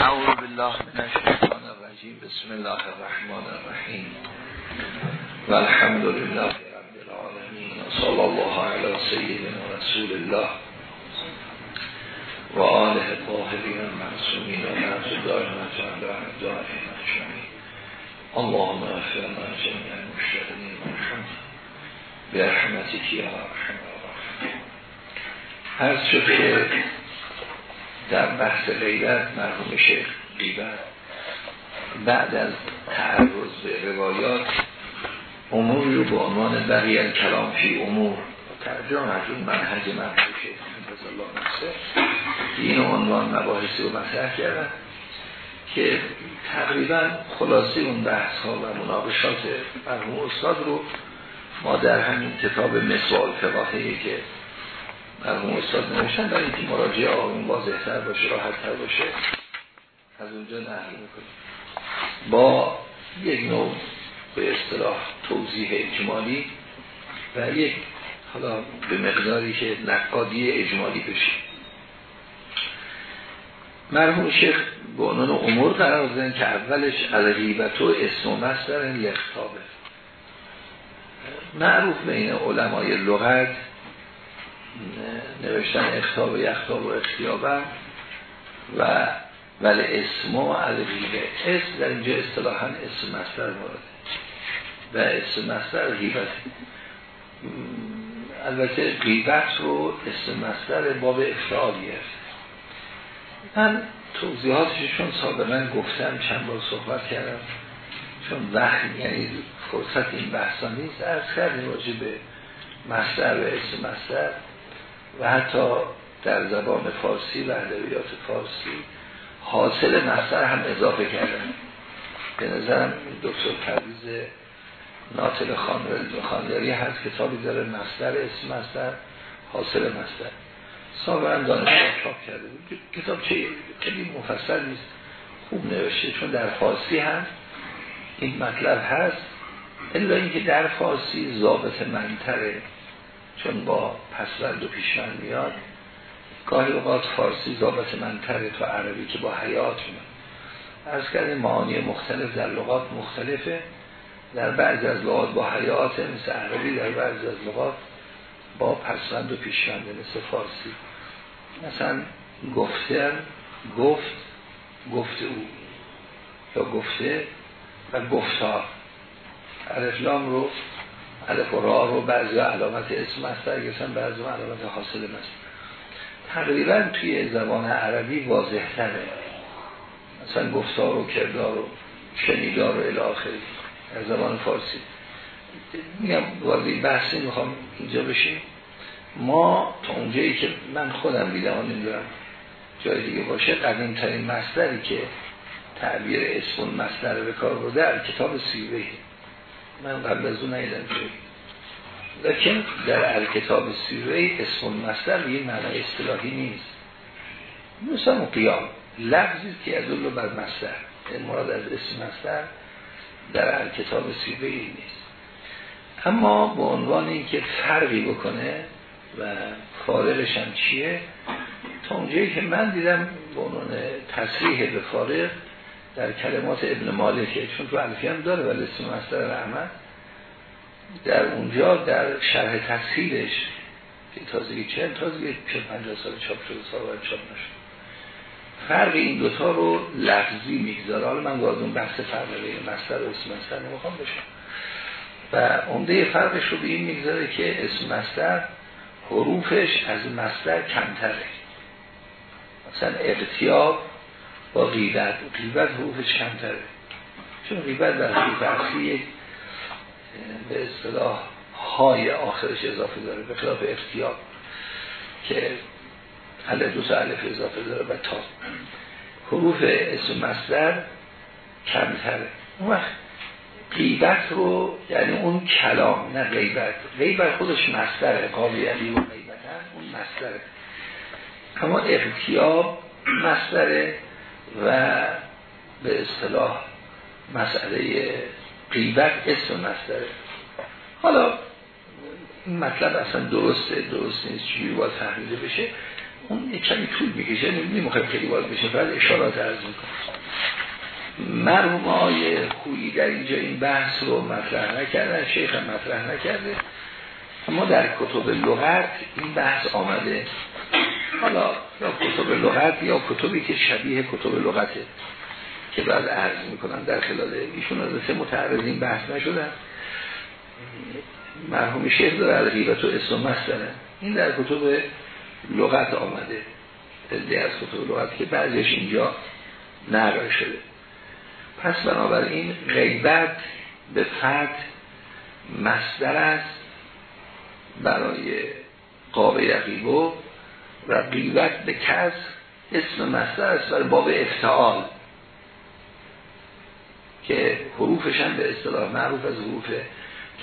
أعوذ بالله من الشيطان الرجيم. بسم الله الرحمن الرحيم. والحمد لله رب العالمين صلى الله على سيدنا رسول الله وآله الطاهرين المعصومين ونعز الدائمة على دائمة أجمعين. اللهم أفرنا جميع المشتغلين والحمد. برحمتك يا رحمة الراحمين. هذا شكرا در بحث غیبت مرحوم شیخ غیبت. بعد از تعرض به روایات اموری رو به عنوان بقیه کلام فی امور ترجمه از اون منهج مرحوم شیخ الله نفسه این عنوان مباحثی رو مطرح کردن که تقریبا خلاصه اون بحث ها و مناقشات مرحوم استاد رو ما در همین کتاب مسوال فقاهی که مرحوم استاد نوشتن برای اینکه مراجعه آقایون واضحتر باشه راحتتر باشه از اونجا نقل می‌کنیم. با یک نوع به اصطلاح توضیح اجمالی و یک حالا به مقداری که نقادی اجمالی بشه. مرحوم شیخ به عنوان امور قرار دادن که اولش از غیبت و اسم و مصدر لختابه معروف بین علمای لغت نوشتن اختاب و یختاب و اختیابم و ولی اسم و غیبه اسم در اینجا اصطلاحا اسم مستر مورد. و اسم مستر غیبت. البته غیبت رو اسم مستر باب افتعال گرفت. من توضیحاتشون سابقا گفتم چند بار صحبت کردم. چون وقت یعنی فرصت این بحثا نیست. ارز کردیم راجع به مستر و اسم مستر و حتی در زبان فارسی و ادبیات فارسی حاصل مصدر هم اضافه کردن. به نظرم دکتر پرویز ناطل خانداری هست کتابی داره مصدر اسم مصدر حاصل مصدر. سابقا دانشگاه چاپ کرده بود. کتاب چه خیلی مفصل نیست. خوب نوشته چون در فارسی هم این مطلب هست. الا اینکه در فارسی ضابط منتره چون با پسوند و پیشمن میاد. گاهی اوقات فارسی ضابط منتره تا عربی که با حیات میاد. از کردیم معانی مختلف در لغات مختلفه. در بعضی از لغات با حیات مثل عربی در بعضی از لغات با پسوند و پیشونده مثل فارسی. مثلا گفتن گفت گفت او یا گفته و گفتار الفلام رو الف و را رو بعضی علامت اسم مستر گفتن بعضی علامت حاصل مستر تقریبا توی زبان عربی واضح تره. مثلا گفتار و کردار و شنیدار و الاخری در زبان فارسی. میگم وارد بحثی می‌خوام اینجا بشیم. ما تا اونجایی که من خودم دیدم و نمی‌دونم جای دیگه باشه قدیم ترین مصدری که تعبیر اسم مصدر به کار رو در کتاب سیوهی. من قبل از اون نیدم که لیکن در کتاب سیره اسم مصدر یه معنی اصطلاحی نیست. مثلا قیام لفظی که از اون بر مصدر مراد از اسم مصدر در کتاب سیره نیست. اما به عنوان اینکه فرقی بکنه و فارغش هم چیه تا اونجایی که من دیدم به عنوان تصریح به فارغ در کلمات ابن مالکه چون تو الفی هم داره ولی اسم مصدر رحمت در اونجا در شرح تفصیلش که تازگی چند تازگی چه پنجاه سال چاپ شده سال چاپ نشد فرق این دوتا رو لفظی می‌گذاره. حالا من وارد اون بحث فرق بین مصدر و اسم مصدر نمی‌خوام بشم. و عمده فرقش رو به این می‌گذاره که اسم مصدر حروفش از مصدر کمتره. مثلا اقتیاب با غیبت غیبت حروفش کمتره. چون غیبت در فارسی یک به اصطلاح های آخرش اضافه داره به خلاف اختیار که حل دو تا الف اضافه داره و تا. حروف اسم مصدر کمتره. اون وقت غیبت رو یعنی اون کلام نه غیبت. غیبت خودش مصدره قابل علی و غیبتن اون مصدره. اما اختیاب مصدره و به اصطلاح مسئله غیبت اسم مصدره حالا این مطلب اصلا درسته درست نیست چیزی باید فهمیده بشه؟ اون یک کمی طول می‌کشه نمی‌خوایم خیلی باز بشه بعد اشارات عرض می‌کنم. مرحوم های خویی در اینجا این بحث رو مطرح نکردن شیخ مطرح نکرده. اما در کتب لغت این بحث آمده. حالا یا کتب لغت یا کتبی که شبیه کتب لغته. که بعد عرض می‌کنن در خلال ایشون از سه متعرض این بحث نشدن. مرحوم شیخ داره از غیبت و اسم داره. این در کتب لغت آمده. از کتب لغت که بعضیش اینجا نقل شده. پس بنابراین غیبت به فرد مصدر است برای قابه یقیبو و غیبت به کس اسم مصدر است برای باب افتعال. که حروفش هم به اصطلاح معروف از حروفه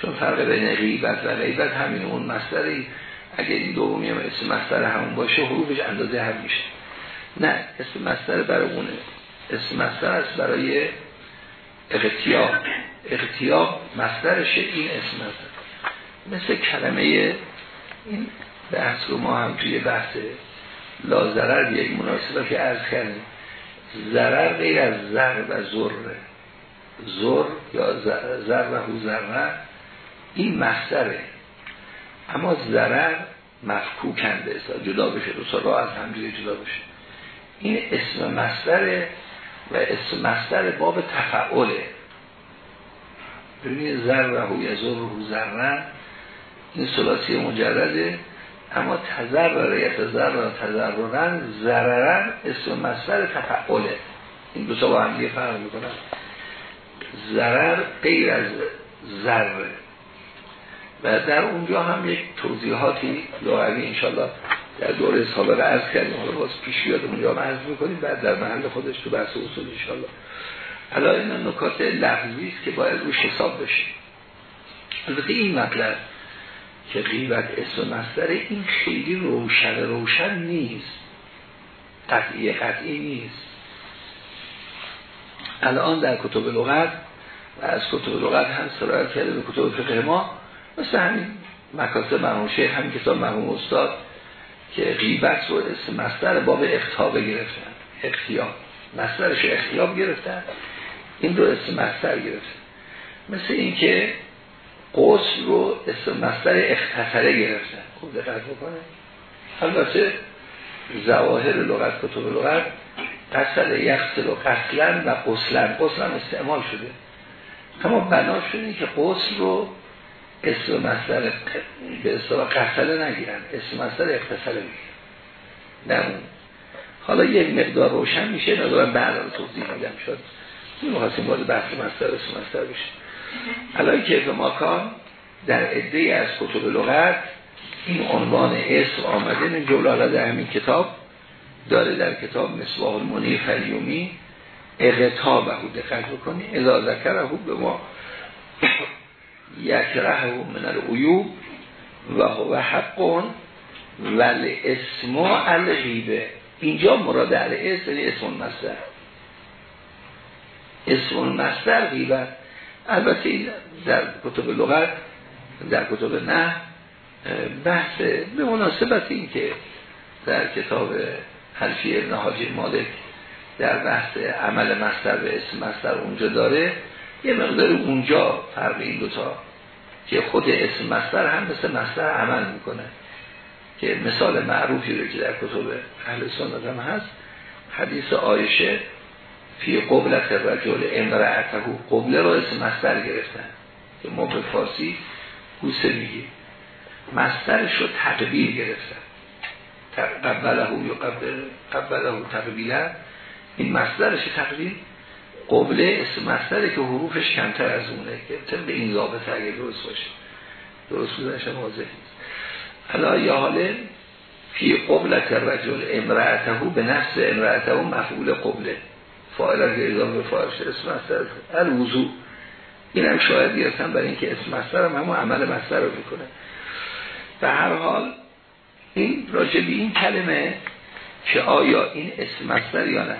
چون فرق بین غیبت و غیبت همین اون مصدری اگر این دومی هم اسم مصدر همون باشه حروفش اندازه هم میشه. نه اسم مصدر برای اونه. اسم مصدر است برای اغتیاب اغتیاب مصدرشه این اسم مصدر مثل کلمه این بحث رو ما هم توی بحث لازرر یک مناسبه که عرض کردیم. ضرر غیر از زر و ذره زر یا زر و زره این مصدره. اما ضرر مفکوکنده جدا بشه دو را از همجوری جدا بشه. این اسم مصدره و اسم مصدر باب تفعوله ببینید زر و یزر و زرن این سلاسی مجرده اما و یتذر و تذررن زررن اسم مصدر تفعوله این دو تا با هم فرق می‌کنن. ضرر غیر از ذره و در اونجا هم یک توضیحاتی لغوی انشالله در دوره سابقه عرض کردیم. حالا باز پیش یادمون اونجا عرض می‌کنیم بعد در محل خودش تو بحث اصول انشالله حالا این نکات لفظی است که باید روش حساب بشه. البته این مطلب که غیبت اسم مصدر این خیلی روشن روشن نیست. قطعی قطعی نیست. الان در کتب لغت و از کتب لغت هم سرایت کرده به کتب فقه ما مثل همین مکاسب مرحوم شیخ همین کتاب مرحوم استاد که غیبت رو اسم مصدر باب اختیاب گرفتن اختیاب مصدرش اختیاب گرفتن این رو اسم مصدر گرفتن. مثل اینکه قصل رو اسم مصدر اختصره گرفتن. خوب دقت بکنه. البته زواهر لغت کتب لغت قصل یخصل و قصلن و قصلن قصلن استعمال شده. اما بنا شده که قصل رو اسم مصدر به اصطلاح قصله نگیرن. اسم مصدر اختصره می‌گیرن. نه حالا یک مقدار روشن میشه. ندارم بعد رو توضیح میدم. شد این مخواستیم باید بحث مصدر اسم مصدر بشه حالا که ماکان در عده از کتب لغت این عنوان اسم آمده این جولاله در همین کتاب داره در کتاب مصباح المنی فریومی اغتابه دقت بکنی اذا ذکره به ما یکره من العیوب و هو حق ولی اسم الغیبه. اینجا مراد علی اسم یعنی اسم مصدر. اسم مصدر غیبت البته در کتب لغت در کتب نه بحث به مناسبت این که در کتاب حلفی ابن حاجی مالک در بحث عمل مصدر به اسم مصدر اونجا داره یه مقدار اونجا فرق این دوتا که خود اسم مصدر هم مثل مصدر عمل می‌کنه. که مثال معروفی رو که در کتب اهل سنت هم هست حدیث آیشه فی قبلت رجل امرأته قبله رو اسم مصدر گرفتن. که ما به فارسی گوسه میگیم. مصدرش رو تقبیل گرفتن. قبله یا قبله تقبیله این مصدرش تقبیل؟ قبله اسم مصدره که حروفش کمتر از اونه که به این ضابطه اگه درست باشه. درست بودنش واضح نیست. حالا یا حاله فی قبلت رجل امرأته به نفس امرأته مفعول قبله. فاعل از اضافه شد اسم مصدر. الوضو. این هم شاید گرفتن برای اینکه اسم مصدر هم همون عمل مصدر رو می‌کنه. به هر حال این راجع این کلمه که آیا این اسم مصدر یا نه.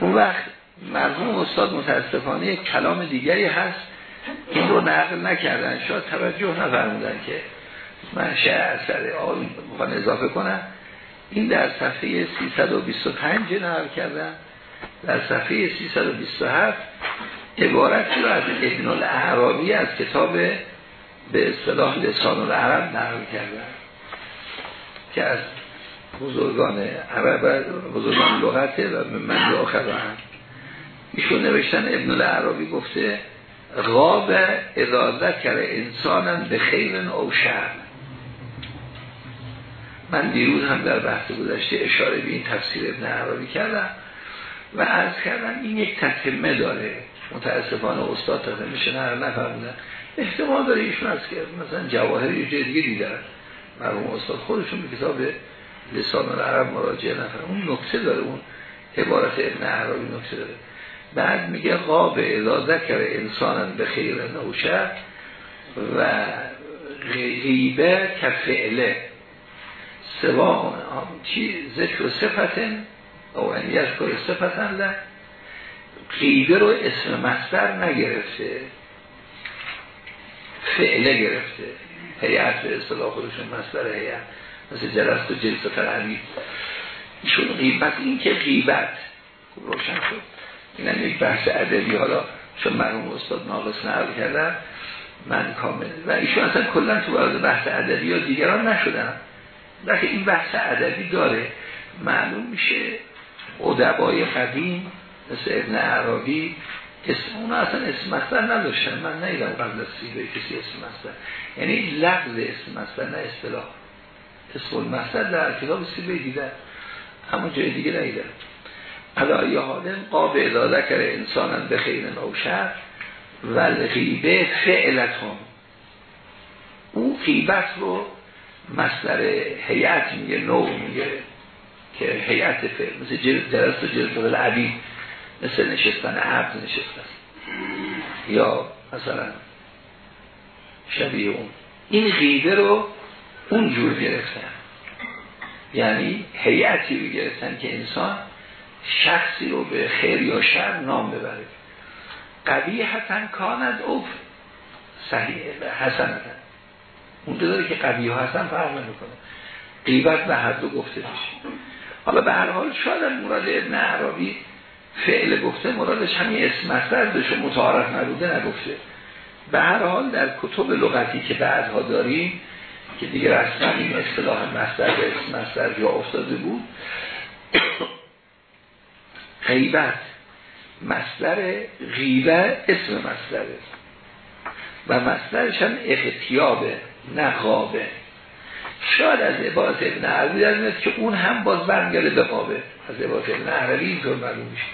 اون وقت مرحوم استاد متاسفانه کلام دیگری هست این رو نقل نکردن. شاید توجه نفرمودن که من شه اثر آقای اضافه کنم. این در صفحه 325 نقل کردن. در صفحه 327 عبارتی رو از ابن الاعرابی از کتاب به اصطلاح لسان العرب نقل کردن. که از بزرگان عرب بزرگان لغته و من آخر هم ایشون نوشتن ابن العربی گفته غاب ادازت کرده انسانم به خیر او شر من دیروز هم در بحث گذشته اشاره به این تفسیر ابن عربی کردم و عرض کردم این یک تتمه داره. متاسفانه استاد تتمه شنر نفرمودن احتمال داره ایشون از که مثلا جواهر یه دیدن مرحوم استاد خودشون به کتاب لسان العرب مراجعه نفر اون نکته داره اون عبارت ابن عربی نکته داره. بعد میگه قاب اذا کرده انسان به خیر نوشه و غیبه کفعله. سوا چی ذکر صفتن او ان یذکر صفتن له غیبه رو اسم مصدر نگرفته. فعله گرفته. هیئت به اصطلاح خودشون مصدر هیئت مثل جلست و جلست علی ایشون غیبت این که غیبت روشن شد. این هم یک بحث عددی حالا چون مرحوم استاد ناقص نقل کردن من کامل. و ایشون اصلا کلا تو وارد بحث عددی یا دیگران نشدن. لیکن این بحث عددی داره. معلوم میشه ادبای قدیم مثل ابن عربی اسم اون اصلا اسم مصدر نداشتن. من نیدم قبل از سیبه کسی اسم مصدر. یعنی لفظ اسم مصدر نه اصطلاح. اسم المصدر در کتاب سیبه دیدن اما جای دیگه نیدن علا یا حالم قاب الاده کرده انسانا به خیر نوشر و غیبه فعلتون اون غیبت رو مصدر هیئت میگه نوع میگه که هیئت فعل. مثل جلست و جلست العبید مثل نشستن عبد نشستن. یا مثلا شبیه اون. این غیبه رو اونجور گرفتن. یعنی هیئتی رو گرفتن که انسان شخصی رو به خیر یا شر نام ببره. قبیحتن کانت اوف. صحیح حسنتن اون داره که قبیه حسن فرق نمی‌کنه. قیبت به هر دو گفته میشه. حالا به هر حال شاید مراد ابن عربی فعل گفته مرادش همین اسم مصدر داشته متعارف نبوده نگفته. به هر حال در کتب لغتی که بعدها داریم که دیگه رسما این اصطلاح مصدر به اسم مصدر جا افتاده بود غیبت مصدر غیبه اسم مصدره و مصدرش هم اختیابه نه غابه. شاید از عبارت ابن عربی در که اون هم باز برمیگرده به قابه از عبارت ابن عربی اینطور معلوم میشه.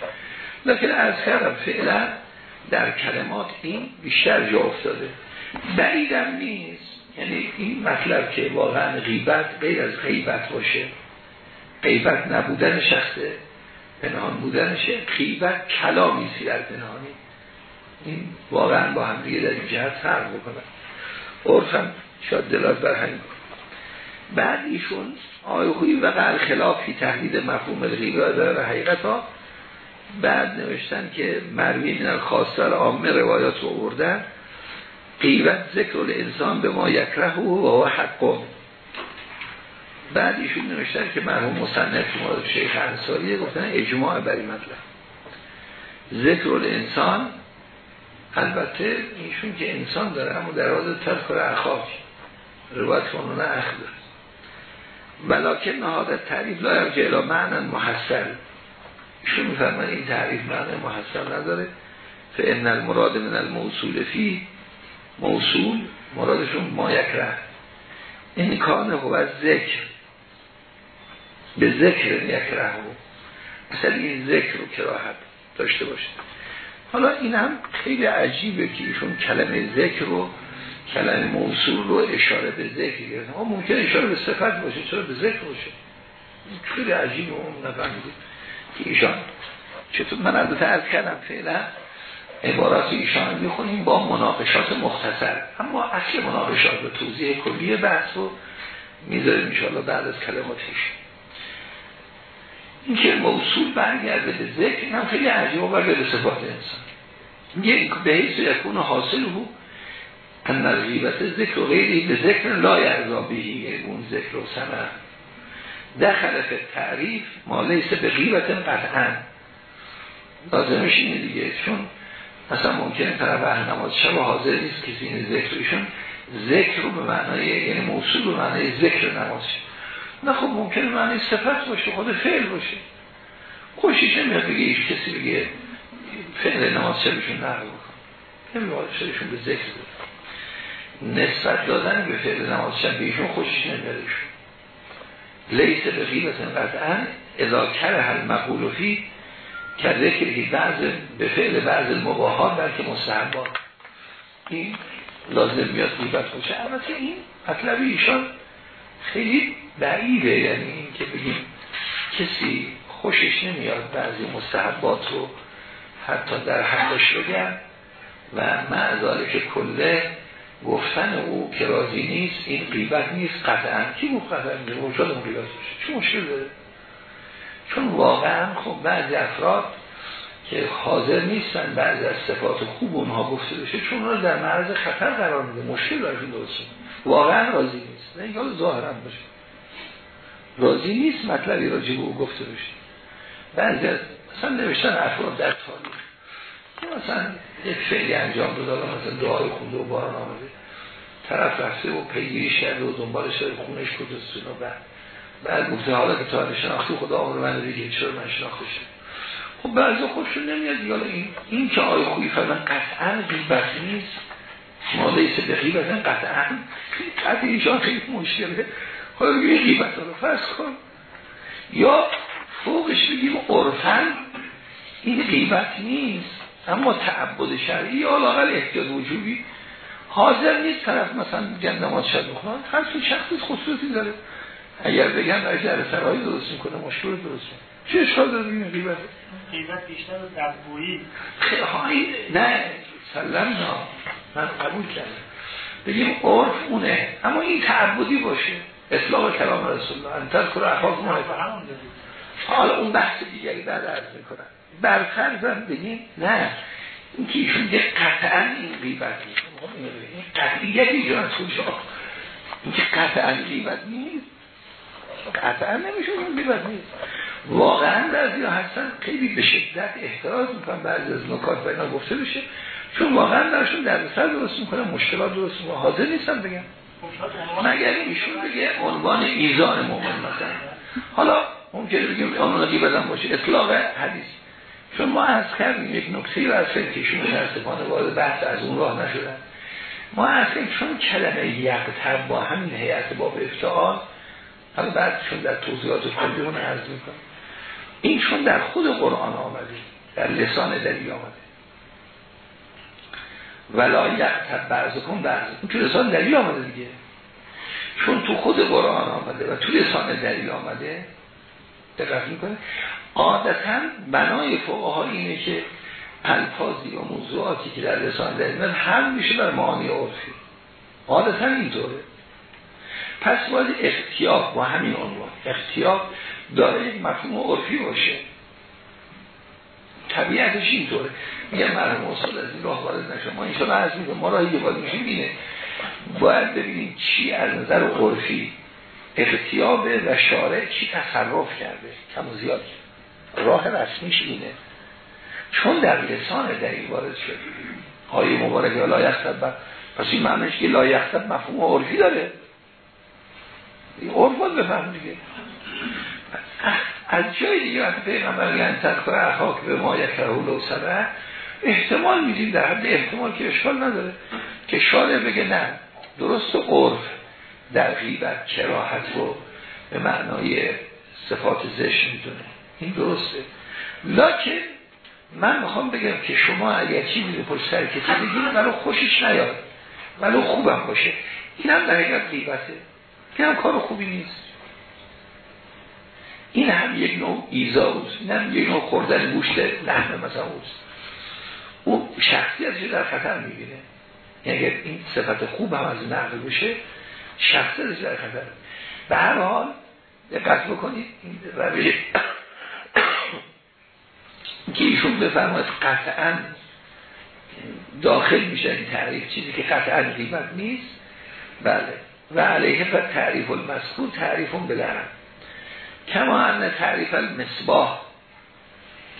لیکن از کردم فعلا در کلمات این بیشتر جا افتاده. بعیدم نیست. یعنی این مطلب که واقعا غیبت غیر از غیبت باشه. غیبت نبودن شخصه پنهان بودنشه. غیبت کلامی سی در پنهانی. این واقعا با هم دیگه در این جهت فرق بکنن عرفم شاید دلات بر همین بعد ایشون آقای خویی و خلافی تحلیل مفهوم الغیبه و حقیقت ها بعد نوشتن که مروی من خواستر عامه روایات رو بردن قیبت ذکر انسان به ما یکره و هو بعد ایشون نوشتن که مرحوم مصنف مورد شیخ انصاریه گفتن اجماع بر این مطلب. ذکر انسان البته ایشون که انسان داره اما در حال تذکر اخاک روایت کنونه اخ داره. ولیکن نهاد تعریف لا الی معنی محصل. ایشون میفرمان این تعریف معنی محصل نداره. فان المراد من الموصول فی موصول مرادشون ما یکره این کان هو ذکر. به ذکر یکره اصلا این ذکر رو کراهت داشته باشه حالا این هم خیلی عجیبه که ایشون کلمه ذکر رو کلمه موصول رو اشاره به ذکر گرفتن. اما ممکن اشاره به صفت باشه چرا به ذکر باشه؟ خیلی عجیبه اون نفهمیدید که ایشان چطور من البته عرض کردم فعلا عبارات ایشان می‌خونیم با مناقشات مختصر. اما اصل مناقشات و توضیح کلی بحث رو می‌ذاریم انشاءالله بعد از کلماتش. این که موصول برگرده به ذکر هم خیلی عجیب و به صفات انسان. میگه به حیث یکون حاصل بود ان غیبت ذکر و غیری به ذکر لا یرزا بهی اون ذکر و سمه دخل تعریف ما لیس به غیبت قطعا. لازمش اینه دیگه چون مثلا ممکنه طرف اهل نماز شب حاضر نیست کسی این ذکرشون ذکر رو به معنای یعنی موصول به معنای ذکر نماز نه خب ممکنه معنی صفت باشه خود فعل باشه. خوشیش نمیاد بگه ایش کسی بگه فعل نماز شبشون نقل بکن نمیاد شبشون به ذکر بود نسبت دادن به فعل نماز شب ایشون خوشیش نمیادشون لیس به غیبت قطعا اذا کره هل مقول فی که ذکری بعض به فعل بعض المباهات بلکه مستحبات این لازم میاد غیبت باشه. البته این مطلب ایشان خیلی بعیده. یعنی این که بگیم کسی خوشش نمیاد بعضی مستحبات رو حتی در حقش بگن و معذاله که کله گفتن او که راضی نیست این قیبت نیست قطعا. کی گفت قطعا؟ شاید اون قیبت چون مشکل داره؟ چون واقعا خب بعضی افراد که حاضر نیستن بعضی از صفات خوب اونها گفته بشه چون رو در معرض خطر قرار میده. مشکل برشون درست واقعا راضی نیست. نه اینکه ظاهرا باشه. راضی نیست مطلبی راجع به او گفته بشه. بعضی از مثلا نوشتن افراد در تاریخ. مثلا یک فعلی انجام داد مثلا دعای خونده و باران آمده. طرف رفته و پیگیریش کرده و دنبالش داره خونش کجاست و بعد. بعد گفته حالا که تا شناختی خدا آمر من دیگه چرا من شناخته شد خب بعضی خودشون نمیاد. حالا این این که آی خویی فرمان قطعا غیبت نیست. ما لیس به غیبت قطعا قطعا ایشان خیلی مشکله. حالا بگیم غیبت رو فرض کن. یا فوقش بگیم عرفن این غیبت نیست. اما تعبد شرعی یا لاغل احتیاط وجوبی حاضر نیست طرف مثلا گندمات شد بخوان هر تو شخصی خصوصی داره. اگر بگن در جر سرایی درست می‌کنه مشکل درست می‌کنه. چه اشکال داره این غیبت؟ غیبت بیشتر در بویی نه سلم نه. من قبول کردم. بگیم عرف اونه. اما این تعبدی باشه. اطلاق کلام رسول الله. انتر کرو اخاک حالا اون بحث دیگری بعد عرض می‌کنم. برفرزم بگیم نه. این که ایشون یه قطعا این غیبت نیست. این قطعیت ایجا از این که قطعا غیبت نیست. قطعا نمیشه این غیبت نیست. واقعا بعضی ها هستن خیلی به شدت احتراز می‌کنن بعضی از نکات اینا گفته بشه. چون واقعا درشون در سر درست می‌کنن مشکلات درست می‌کنن. حاضر نیستم بگم مگر ایشون بگه عنوان ایزان مومن مثلا. حالا ممکنه بگیم عنوان غیبت باشه. اطلاق حدیث. چون ما از کردیم یک نکته و از که متاسفانه وارد بحث از اون راه نشدن ما از چون کلمه یقتر با همین هیئت باب افتعال حالا بعد چون در توضیحات کلی اون عرض می‌کنم. این چون در خود قرآن آمده در لسان دلیل آمده. ولا یقتر بعض کن بعض این تو لسان دلیل آمده دیگه. چون تو خود قرآن آمده و تو لسان دلیل آمده دقت می‌کنه عادتا بنای فقها اینه که الفاظی و موضوعاتی که در لسان دلیل حل میشه بر معانی عرفی. عادتا اینطوره. پس باید اختیاب با همین عنوان. اختیاب داره یک مفهوم عرفی باشه. طبیعتش اینطوره. میگه مرحوم اصول از این راه وارد نشه ما اینشا عرض می‌کنم ما راهی باید میشیم اینه. باید ببینیم چی از نظر عرفی اختیابه و شارع چی تصرف کرده. کم و زیاد راه رسمیش اینه. چون در لسان دلیل وارد شد. آیه مبارکه لا یختب پس این معنیش که لا مفهوم عرفی داره. این عرف باید بفهم دیگه. از جای دیگه وقتی پیغمبر یعنی تذکر اخاک به ما یک و سبه احتمال میدیم در حد احتمال که اشکال نداره. که شارع بگه نه درست عرف در غیبت کراحت رو به معنای صفات زشت می‌دونه این درسته. لکن من می‌خوام بگم که شما اگر چیزی رو پشت سر کسی بگید ولو خوشش نیاد. ولو خوبم باشه. این هم در حقیقت غیبته. این هم کار خوبی نیست. این هم یک نوع ایزا بود این هم یک نوع خوردن گوشت لحمه مثلا اوست. اون شخصیتش در خطر می‌بینه. یعنی اگر این صفت خوب هم از نقل بشه شخصیتش در خطر. به هر حال دقت بکنید. این روش که ایشون بفرماید قطعا داخل میشه این تعریف چیزی که قطعا قیمت نیست. بله. و علیه و تعریف المذکور تعریف بلرم کما ان تعریف المصباح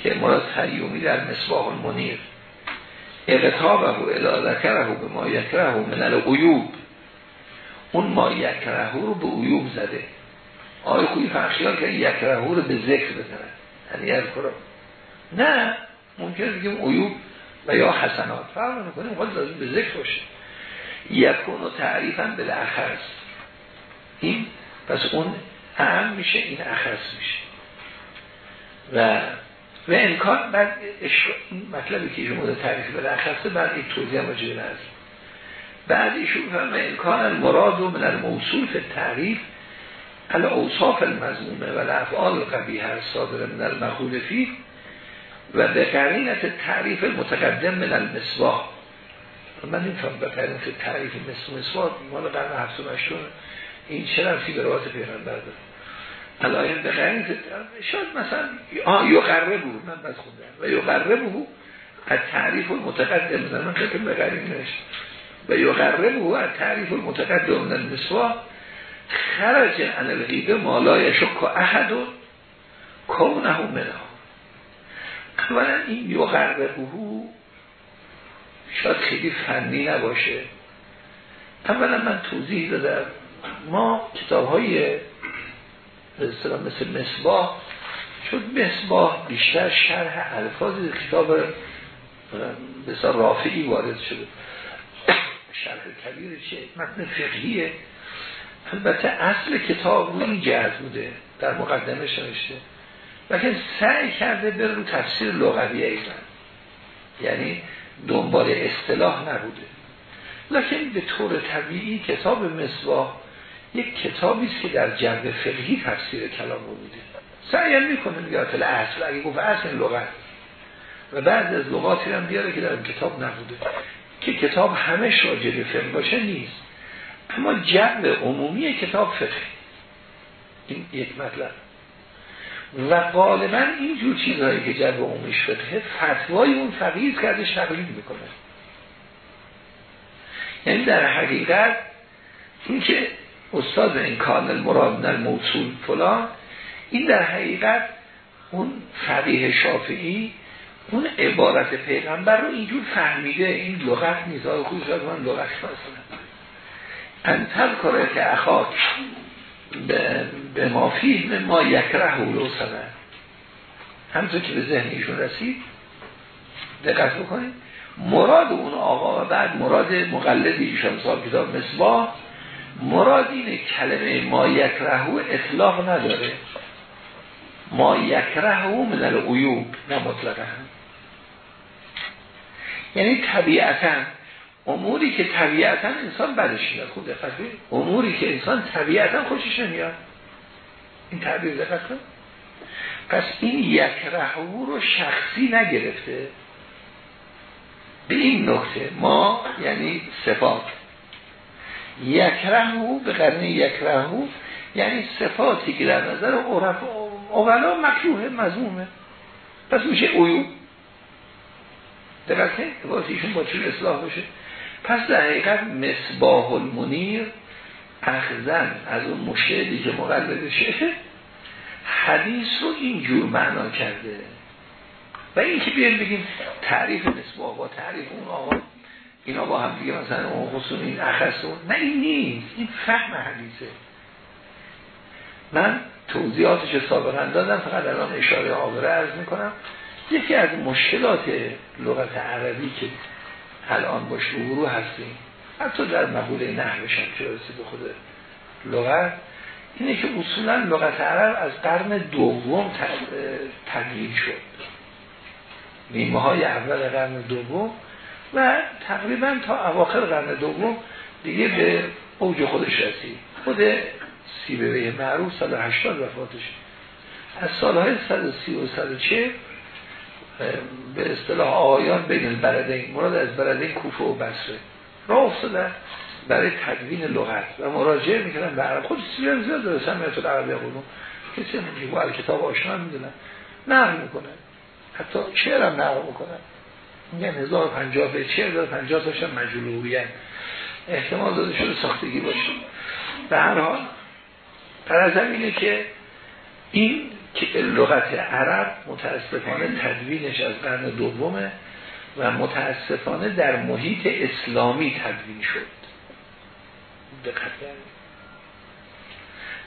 که مراد تیومی در مصباح المنیر. اقتابه و ذکره به ما یکره من العیوب اون ما یکره رو به عیوب زده. آقای خوی فرشیان که یکره رو به ذکر بزنن. یعنی از نه ممکنه بگیم عیوب و یا حسنات. فرق نکنیم خود لازم به ذکر باشه یکون و تعریفا به اخرس این پس اون اهم میشه این اخرس میشه. و و امکان بعد این مطلبی که ایشون مورد تعریف به بعد این توضیح هم وجود هست بعد ایشون فرمه امکان المراد من الموصول فی تعریف اوصاف المزمومه و الافعال قبیه صادر من المخول فی و به قرینت تعریف متقدم من المصباح. من نمیفهم به قرینت تعریف مصباح مال قرن هفت و این چه رفتی به روات پیغمبر داره؟ علایه به قرینت شاید مثلا آه یقره بود من بس خوندم. و یقره بود از تعریف المتقدم من من خیلی به قرینش و یقره بود از تعریف المتقدم من المصباح. خرج عن الغیبه و احد و کونه منه اولا این یقربه شاید خیلی فنی نباشه. اولا من توضیح دادم. ما کتاب های مثل مصباح چون مصباح بیشتر شرح الفاظ کتاب بسیار رافعی وارد شده. شرح کبیر چه؟ متن فقهیه. البته اصل کتاب رو این جهت بوده. در مقدمه شنشته لیکن سعی کرده بر رو تفسیر لغوی ایزن یعنی دنبال اصطلاح نبوده. لیکن به طور طبیعی کتاب مصباح یک کتابی است که در جنب فقهی تفسیر کلام رو میده. سعی هم می‌کنه میگه اصل اگه گفت اصل لغت. و بعد از لغاتی هم بیاره که در کتاب نبوده. که کتاب همه به فقه باشه نیست. اما جنب عمومی کتاب فقه. این یک مطلب. و غالبا این جور چیزهایی که جنب عمومیش فقه فتوای اون فقیه کردش تقلید می‌کنه. یعنی در حقیقت این که استاد این کان المراد در موصول فلان این در حقیقت اون فقیه شافعی اون عبارت پیغمبر رو اینجور فهمیده. این لغت نیست آقای خوش من لغت فاصله انتر کاره که اخاک به ما فیه ما یکره لو سمه همطور که به ذهن ایشون رسید دقت بکنید. مراد اون آقا و بعد مراد مقلد ایشان صاحب کتاب مصباح مراد اینه کلمه ما یکرهو اطلاق نداره. ما یکرهو من العیوب نه مطلقا. یعنی طبیعتا اموری که طبیعتا انسان بدش میاد. خود دقت اموری که انسان طبیعتا خوشش نمیاد. این تعبیر دقت کن پس این یکرهو رو شخصی نگرفته. به این نکته ما یعنی صفات. یکرهو به قرن یکرهو یعنی صفاتی که در نظر عرف اولا مکروه مزمومه پس میشه اویو. دقیقه ایشون با چون اصلاح بشه. پس در حقیقت مصباح المنیر اخزن از اون مشهدی که مقلدشه حدیث رو اینجور معنا کرده. و این که بیان بگیم تعریف مصباح با تعریف اون آقا اینا با هم دیگه مثلا اون خصوص این اخصون نه این نیست. این فهم حدیثه. من توضیحاتش سابقا دادم فقط الان اشاره آبره عرض می‌کنم. یکی از مشکلات لغت عربی که الان با رو هستیم. حتی در مقوله نحوش هم که به خود لغت اینه که اصولا لغت عرب از قرن دوم تدوین شد. نیمه های اول قرن دوم و تقریبا تا اواخر قرن دوم دیگه به اوج خودش رسید. خود سیبوه معروف سال 80 وفاتش. از سالهای 130 و 140 به اصطلاح آیان بین البلدین مراد از بلدین کوفه و بصره راه افتادن برای تدوین لغت. و مراجعه می‌کنن به عرب. خود سیبوه زیاد داره سمیت العربی قلوم کسی هم با کتاب آشنا می‌دونن. نقل می‌کنن. حتی شعر هم نقل می‌کنن. میگن 1050 به 4050 تاشن مجلوبیت احتمال داده شده ساختگی باشه. به هر حال پر اینه که این که لغت عرب متاسفانه تدوینش از قرن دومه و متاسفانه در محیط اسلامی تدوین شد. دقت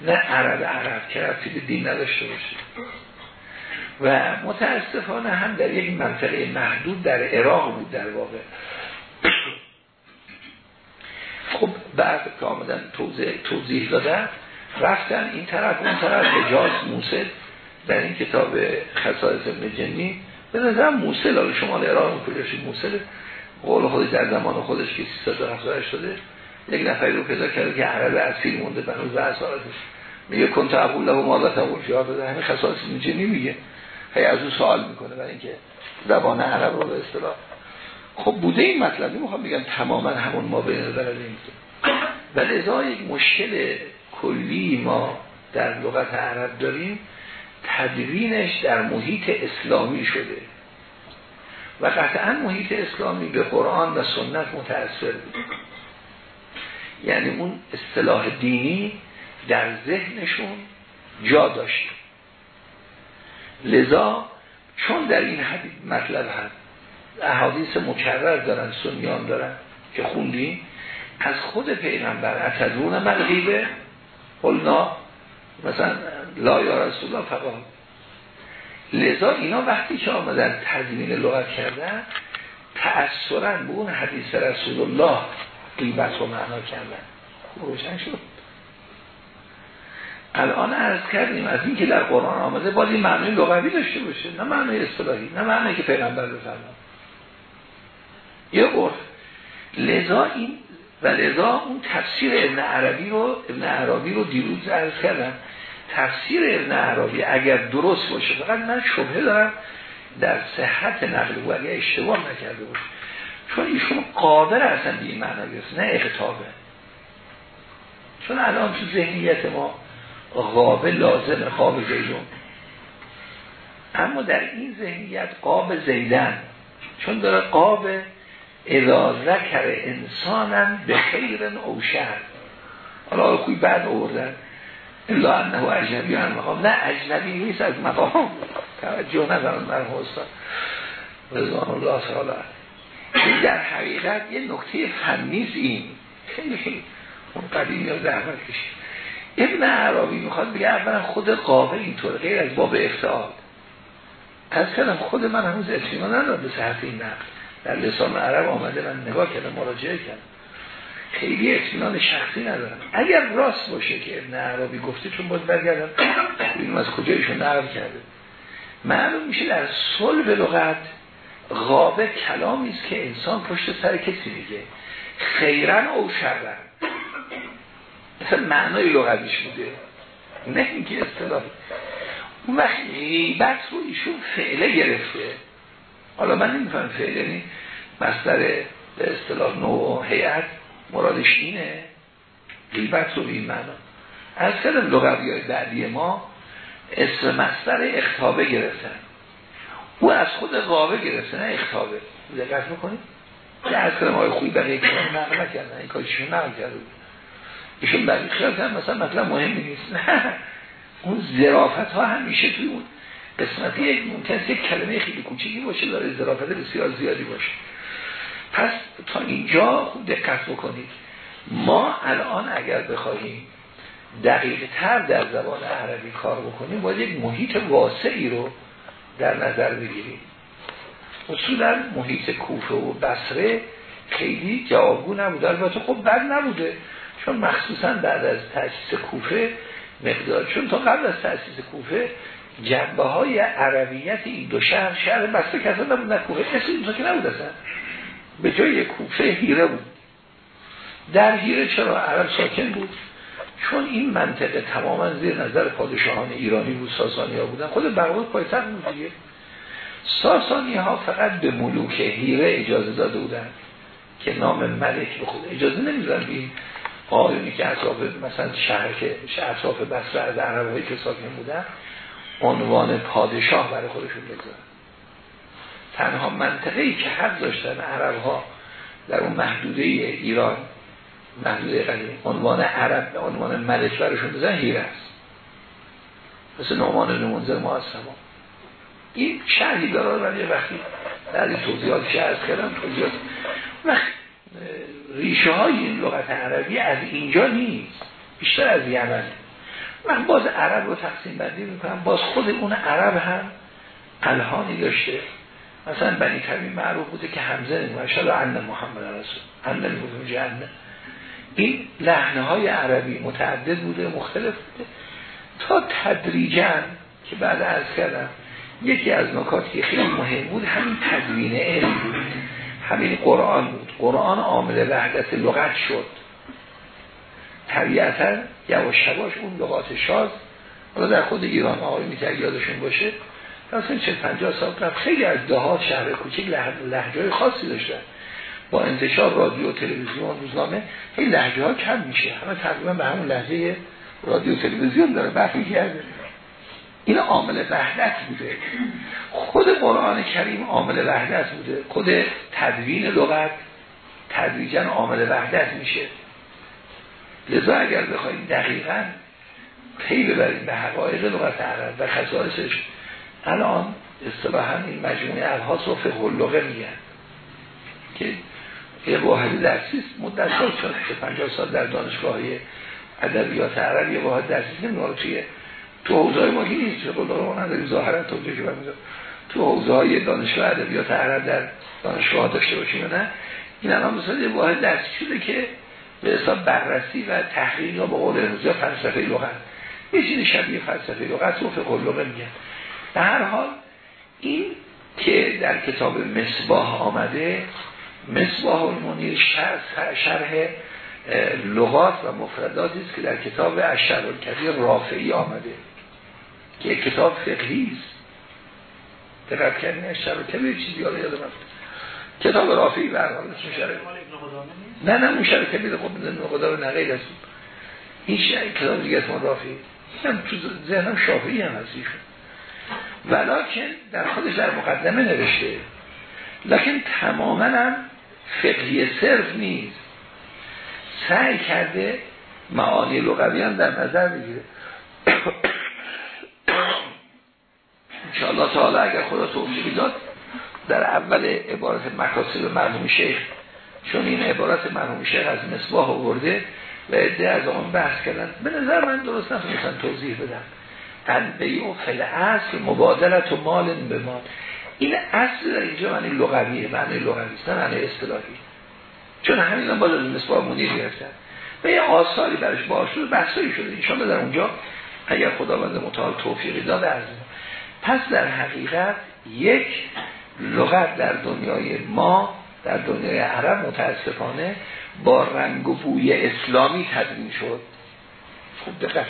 نه عرب عرب که رفتی دین نداشته باشه. و متاسفانه هم در یک منطقه محدود در عراق بود در واقع. خب بعد که آمدن توضیح, توضیح دادن رفتن این طرف اون طرف اجاز موسل در این کتاب خصائص ابن جنی. به نظر موسل حالا شمال عراق کجاش موسل. قول خودش در زمان خودش که 370 شده. یک نفری رو پیدا کرده که عرب اصیل مونده بنوز و اصالتش میگه کنت اقول له ماذا تقول فی هذا همین خصائص ابن جنی میگه. هی از او سوال می‌کنه برای اینکه زبان عرب رو به اصطلاح. خب بوده این مطلبی می‌خوام بگم تماما همون ما بین این و لذا یک مشکل کلی ما در لغت عرب داریم. تدوینش در محیط اسلامی شده. و قطعا محیط اسلامی به قرآن و سنت متأثر بود. یعنی اون اصطلاح دینی در ذهنشون جا داشت. لذا چون در این حدیث مطلب هست احادیث مکرر دارن سنیان دارن که خوندیم از خود پیغمبر اتدرون من غیبه قلنا مثلا لا یا رسول الله فقط. لذا اینا وقتی که آمدن تدوین لغت کردن تأثیرا به اون حدیث رسول الله قیبت رو معنا کردن. روشن شد. الان عرض کردیم از این که در قرآن آمده باید این معنی لغوی داشته باشه نه معنی اصطلاحی نه معنی که پیغمبر بفرمان یه عرف لذا این و لذا اون تفسیر ابن عربی رو ابن عربی رو دیروز عرض کردم. تفسیر ابن عربی اگر درست باشه فقط من شبه دارم در صحت نقل و اگر اشتباه نکرده باشه. چون ایشون قادر اصلا به این معنا نه اقتابه چون الان تو ذهنیت ما قابه لازم قاب زیدون. اما در این ذهنیت قاب زیدن چون داره قاب اذا ذکر انسانم به خیر او شهر حالا خوی بعد آوردن. الا انه اجنبی هم مقام نه اجنبی نیست از مقام توجه ندارن در استاد. رضوان الله تعالی. در حقیقت یه نکته فنیز این خیلی اون قدیم یا زحمت کشید. ابن عربی می‌خواد بگه اولا خود قابل اینطور غیر از باب افتعال. از کلم خود من هنوز اطمینان ندارم به صحت این نقل. در لسان عرب آمده من نگاه کردم مراجعه کردم. خیلی اطمینان شخصی ندارم. اگر راست باشه که ابن عربی گفته چون باید برگردم ببینیم از کجا ایشون نقل کرده؟ معلوم میشه در صلب لغت غابه کلامی است که انسان پشت سر کسی میگه. خیرن او شرن. مثلا معنای لغویش بوده. نه اینکه اصطلاحی. اون وقت غیبت رو ایشون فعله گرفته. حالا من نمیفهم فعل یعنی مصدر به اصطلاح نوع هیئت. مرادش اینه. غیبت رو این معنا. از کلم لغوی های بعدی ما اسم مصدر اختابه گرفتن. او از خود غابه گرفته نه اختابه. دقت می‌کنید که از کلم های خوبی برای یک نقل نکردن. این کارشون نقل کرده بود؟ ایشون برای خیلی هم مثلا مطلب مهمی نیست. نه. اون زرافت ها همیشه توی اون قسمتی یک یک کلمه خیلی کوچیکی باشه داره ظرافت بسیار زیادی باشه. پس تا اینجا خوب دقت بکنید. ما الان اگر بخواهیم دقیق تر در زبان عربی کار بکنیم باید یک محیط واسعی رو در نظر بگیریم. اصولا محیط کوفه و بصره خیلی جوابگو نبوده. البته خب بد نبوده چون مخصوصا بعد از تأسیس کوفه مقدار. چون تا قبل از تأسیس کوفه جنبه های عربیت این دو شهر شهر بسته کسا نبود کوفه اسم که نبود اصلا. به جای کوفه هیره بود. در هیره چرا عرب ساکن بود؟ چون این منطقه تماما زیر نظر پادشاهان ایرانی بود ساسانی ها بودن. خود بغداد پایتخت بود دیگه. ساسانی ها فقط به ملوک هیره اجازه داده بودن که نام ملک به خود اجازه نمیدن به آقایونی که اطراف مثلا شهر که اطراف بسره از عرب که ساکن بودن عنوان پادشاه برای خودشون بگذارن. تنها منطقه ای که حق داشتن عرب ها در اون محدوده ایران محدوده قدیم عنوان عرب به عنوان ملک برشون بزن هیره است. مثل نعمان منذر ما این شرحی داره ولی وقتی در این توضیحات شرح کردم توضیحات وقت ریشه های این لغت عربی از اینجا نیست بیشتر از یمن. من باز عرب رو تقسیم بندی می‌کنم باز خود اون عرب هم الهانی داشته. مثلا بنی تمیم معروف بوده که حمزه نمونه شاید ان محمد رسول. ان المفهم این لحنه های عربی متعدد بوده مختلف بوده. تا تدریجا که بعد از کردم یکی از نکاتی که خیلی مهم بود همین تدوین علم بود. همین قرآن بود. قرآن عامل وحدت لغت شد. طبیعتا یواش یواش اون لغات شاز حالا در خود ایران آقای میتر یادشون باشه مثلا چه 50 سال قبل خیلی از دهات شهر کوچک لهجه خاصی داشتن. با انتشار رادیو تلویزیون روزنامه این لهجه ها کم میشه. همه تقریبا به همون لهجه رادیو تلویزیون داره برمیگرده. این عامل وحدت بوده. خود قرآن کریم عامل وحدت بوده. خود تدوین لغت تدریجا عامل وحدت میشه. لذا اگر بخوایم دقیقا پی ببریم به حقایق لغت عرب و خصائصش الان اصطلاحا این مجموعه الهاس و فقه اللغه میگن که یه واحد درسی مدت سال شد که 50 سال در دانشگاه ادبیات عرب یه واحد درسی نمی‌دونه توی تو حوزه ما که نیست خدا رو نداریم. ظاهرا توجه که تو حوزه دانشگاه ادبیات عرب در دانشگاه داشته باشیم نه این الان مثلا یه واحد درسی شده که به حساب بررسی و تحقیق به قول امروزی فلسفه لغت. یه چیز شبیه فلسفه لغت و فقه لغه میگن. در هر حال این که در کتاب مصباح آمده مصباح المنیر شرح, شرح لغات و مفرداتی است که در کتاب اشتر کبیر رافعی آمده که کتاب فقهی است. دقت کردین؟ اشتر کبیر چیزی یاد یاد رفت. کتاب رافعی برحال نه نه مشتر کبیر خب نقدا نقیل است این کتاب دیگه اسم رافعی. هم تو ذهنم شافعی هم هست ایشون. ولیکن در خودش در مقدمه نوشته لکن تماما هم فقهی صرف نیست. سعی کرده معانی لغوی هم در نظر بگیره. انشاءالله تعالی اگر خدا توفیقی داد در اول عبارت مکاسب مرحوم شیخ چون این عبارت مرحوم شیخ از مصباح آورده و عده از آن بحث کردن به نظر من درست نتونستن توضیح بدم. تنبیع و فل اصل مبادلت و مال به مال. این اصل در اینجا معنی لغویه معنی لغوی است نه معنی اصطلاحی. چون همین هم باز از مصباح منیر گرفتن. یه آثاری برش باش شد بحثایی شده. ایشان در اونجا اگر خداوند متعال توفیقی داده از پس در حقیقت یک لغت در دنیای ما در دنیای عرب متاسفانه با رنگ و بوی اسلامی تدوین شد. خوب دقت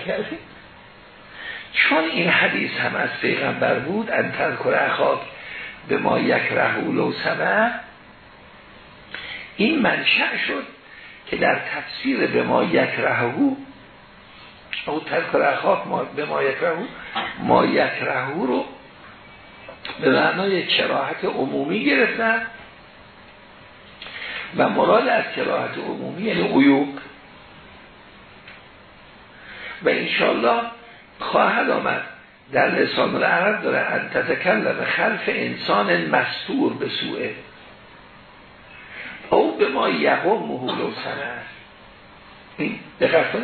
چون این حدیث هم از پیغمبر بود انتر کره اخاک به ما یک رهول و سمه این منشأ شد که در تفسیر به ما یک رهو او تذکر اخاک ما به ما یک رهو ما یک رهو رو به معنای کراهت عمومی گرفتن و مراد از کراهت عمومی یعنی عیوب. و انشالله خواهد آمد. در لسان العرب داره. ان تتکلم خلف انسان مستور به سوءه او به ما یقوم محول و این دقیق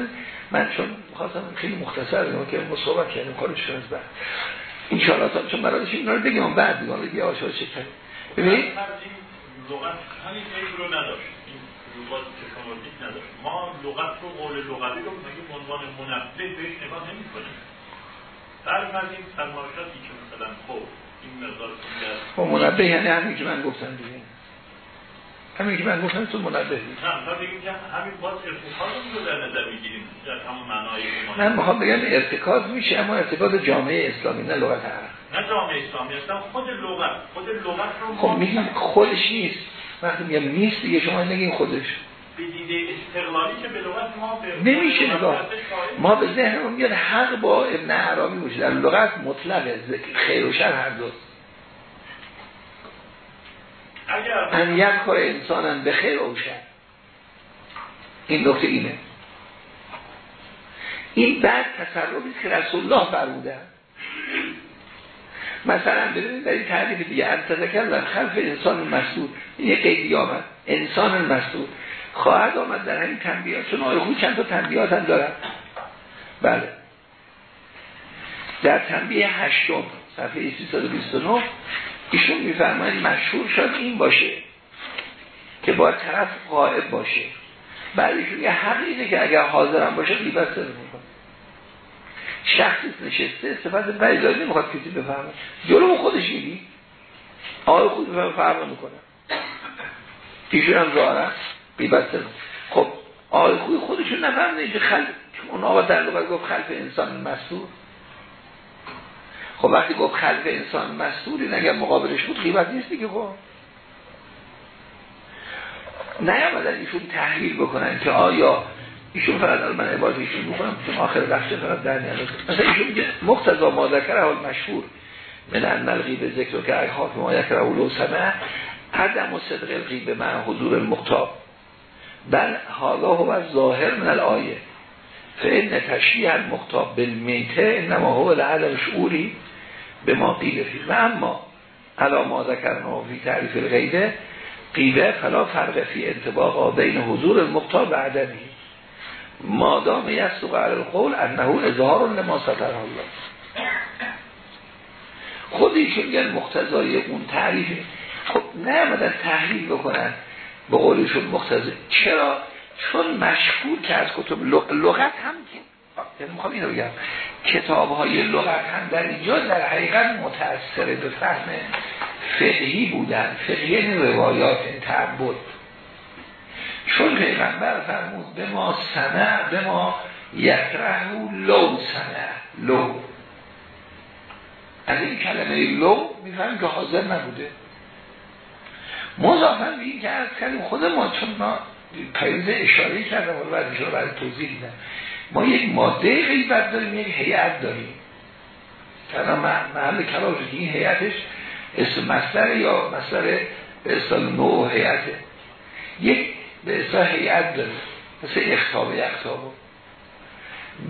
من چون خواستم خیلی مختصر اینو که ما صحبت کردیم کارش از بعد. این شاءالله تا چون برادش اینا رو بگیم بعد آشار چه کنیم. ببینید؟ لغت همین رو نداشت این لغت تکنولوژیک نداشت ما لغت رو قول لغوی رو مگه عنوان منبه بهش نگاه نمی کنیم فرض این فرمایشاتی که مثلا خب این مقدار خب منبه یعنی همین که من گفتم دیگه. همین که من گفتم تو منبه نه تا بگیم که همین باز ارتکاز رو در نظر می‌گیریم در همون معنای من می‌خوام بگم ارتکاز میشه اما ارتکاز جامعه اسلامی نه لغت عرب. نه جامعه اسلامی اصلا خود لغت خود لغت رو خب میگیم خودش نیست. وقتی میگم نیست دیگه شما نگین خودش. که نمیشه نگاه. ما به ذهن میاد حق با ابن عربی باشه. در لغت مطلق خیر و شر هر دوست ان یک کار انسانن به خیر اوشن این نکته اینه. این بعد تصرفی که رسول الله فرمودن. مثلا ببینید در این تعریف دیگه انتظکر در خلف انسان مسئول این قیدی آمد انسان مسئول خواهد آمد در این تنبیات چون آیه چند تا تنبیات هم دارن. بله. در تنبیه هشتم صفحه 329 ایشون میفرماید مشهور شد این باشه که با طرف قائب باشه. بعد ایشون یه حق اینه که اگر حاضرم باشه می‌کنه شخصی نشسته صفت بریداری نمی‌خواد کسی بفهمه. جلو خودش میدی آقای خود بفهمه فرما می‌کنه ایشون هم غیبت سر خب آقای خود خودشون نفهمه اینجا خل... اون آقا در لغت گفت خلف انسان مسئول خب وقتی گفت خلف انسان مسئول این اگر مقابلش بود غیبت نیست دیگه خب. نیامدن ایشون تحلیل بکنن که آیا ایشون فقط من عبارت ایشون بکنم چون آخر بخش فقط در نیامد مثلا ایشون میگه مقتضا ما ذکر اول مشهور من ان الغیب ذکر که حاکم ما یکر اولو سمع عدم و صدق الغیب مع حضور المختاب بل حالا هو ظاهر من الآیه. فإن تشریح المختاب بالمیته انما هو لعدم شعوری به ما قیل فی. و اما علا ما ذکرنا فی تعریف الغیبه قیله فلا فرق فی انتباقا بین حضور المختار و عدمی مادام یستو علی القول انه اظهار لما ستر الله. خودیشون میگن مختزای اون تعریفه. خب نه تحلیل بکنن به قولشون مختزه چرا؟ چون مشهور که از کتب لغت هم یعنی می‌خوام اینو بگم. کتاب های لغت هم در اینجا در حقیقت متأثر به فهم فقهی بودن. فقهی یعنی روایات تعبد. چون پیغمبر فرمود به ما سنه به ما یکره لو سنه لو. از این کلمه لو میفهم که حاضر نبوده. مضافن به این که از کلیم خود ما چون ما پریزه اشاره کردم و بعد اشاره برای توضیح دیدم ما یک ماده غیبت داریم یک هیئت داریم. محل کلام که این هیئتش اسم مصدر یا مصدر اصطلاح نوع هیئته. یک به اصطلاح هیئت داره. مثل اختاب اختابو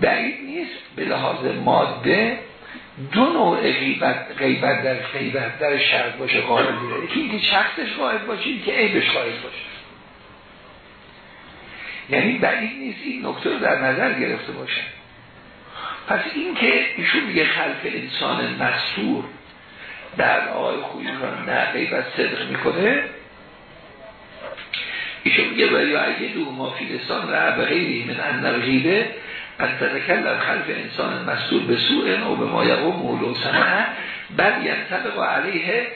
بعید نیست به لحاظ ماده دو نوع غیبت, غیبت در غیبت در شرط باشه قائل بیره یکی اینکه شخصش قائل باشه که عیبش قائل باشه. یعنی بعید نیست این نکته رو در نظر گرفته باشه پس این که ایشون میگه خلف انسان مستور در آقای خویی نه غیبت صدق می‌کنه ایشون میگه ولی اگه دو ما فی لسان را به غیری من ان غیبه از در خلف انسان مسئول به سوء او به ما یقوم مولو سمه بل ینطبق علیه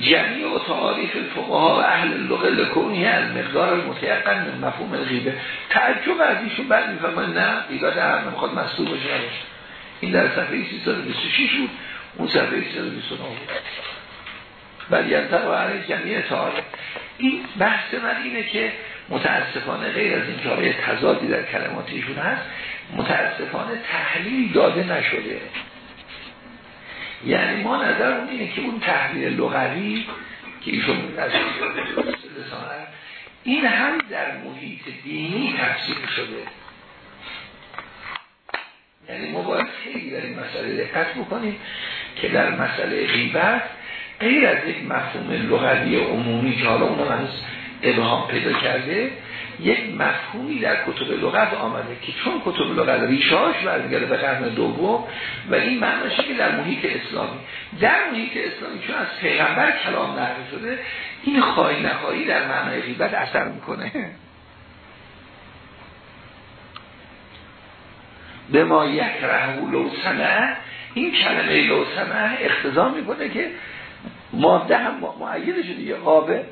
جمعی و تعاریف الفقها و اهل اللغه لکونی از مقدار متیقن من مفهوم غیبه تعجب از ایشون بعد می‌فهمن نه غیبت هم نمی‌خواد مسئول باشه این در صفحه 326 بود اون صفحه 329 بود. بل ینطبق علیه جمعی تعاریف. این بحث من اینه که متاسفانه غیر از این که تضادی در کلمات ایشون هست متاسفانه تحلیل داده نشده. یعنی ما نظر اینه که اون تحلیل لغوی که ایشون از این هم در محیط دینی تفسیر شده. یعنی ما باید خیلی در این مسئله دقت بکنیم که در مسئله غیبت غیر از یک مفهوم لغوی عمومی که حالا اونم هنوز ابهام پیدا کرده یک مفهومی در کتب لغت آمده که چون کتب لغت ریشاش برمیگرده به قرن دوم و این معناشه که در محیط اسلامی در محیط اسلامی چون از پیغمبر کلام نقل شده این خواهی نخواهی در معنای غیبت اثر می‌کنه. به ما یک رهو لوسنه این کلمه لوسنه اختضا می‌کنه که ماده هم معیدش دیگه. قابه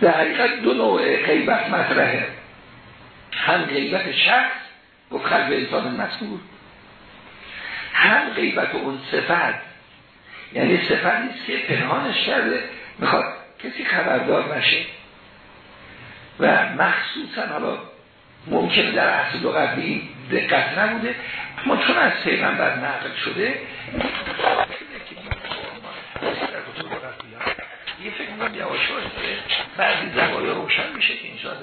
در حقیقت دو نوع غیبت مطرحه. هم غیبت شخص و خلف انسان مسئول هم غیبت اون صفت. یعنی صفت نیست که پنهانش کرده می‌خواد کسی خبردار نشه. و مخصوصا حالا ممکن در اصل به این دقت نبوده اما چون از پیغمبر نقل شده یه فکر می‌کنم یواش بعضی زوایای روشن میشه که اینجا